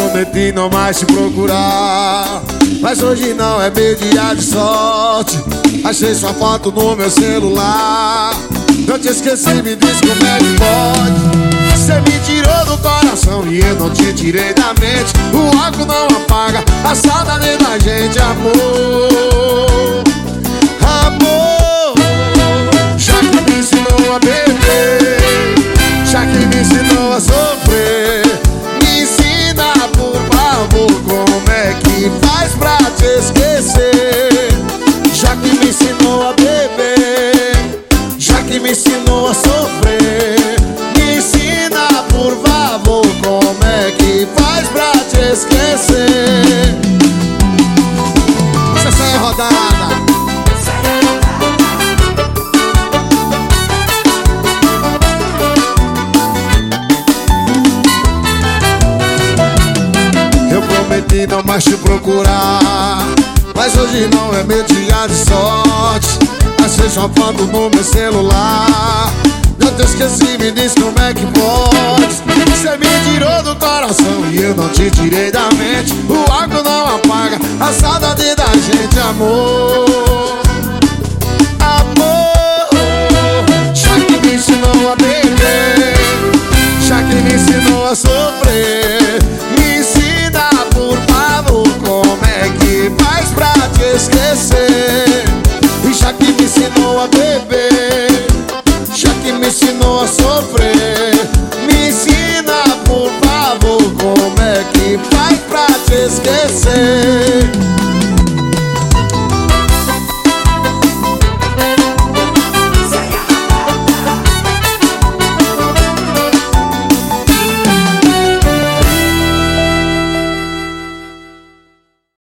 prometi não mais te procurar. Mas hoje não é meu dia de sorte. Achei sua foto no meu celular. Eu te esqueci, me diz como é que pode. Você me tirou do coração e eu não te tirei da mente. O álcool não apaga a saudade da gente, amor. Amor Já que me ensinou a beber. Já que me ensinou a sofrer que me ensinou a sofrer. Me ensina, por favor, como é que faz pra te esquecer? Sessão rodada. Eu prometi não mais te procurar Mas hoje não é meu dia de sorte Achei sua foto no meu celular. Eu te esqueci, me diz como é que pode. Você me tirou do coração e eu não te tirei da mente. O álcool não apaga a saudade da gente, amor Amor. Já que me ensinou a beber Já que me ensinou a sofrer Me ensina, por favor, como é que faz pra te esquecer pra te esquecer